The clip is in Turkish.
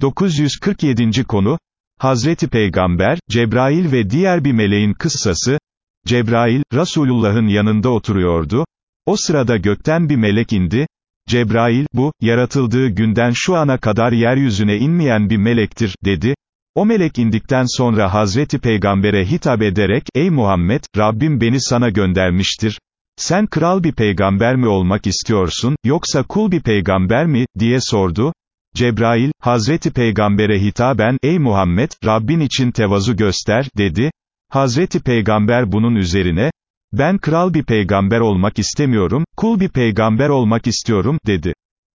947. konu, Hazreti Peygamber, Cebrail ve diğer bir meleğin kıssası, Cebrail, Resulullah'ın yanında oturuyordu, o sırada gökten bir melek indi, Cebrail, bu, yaratıldığı günden şu ana kadar yeryüzüne inmeyen bir melektir, dedi, o melek indikten sonra Hazreti Peygamber'e hitap ederek, ey Muhammed, Rabbim beni sana göndermiştir, sen kral bir peygamber mi olmak istiyorsun, yoksa kul bir peygamber mi, diye sordu, Cebrail, Hazreti Peygamber'e hitaben, ey Muhammed, Rabbin için tevazu göster, dedi. Hazreti Peygamber bunun üzerine, ben kral bir peygamber olmak istemiyorum, kul bir peygamber olmak istiyorum, dedi.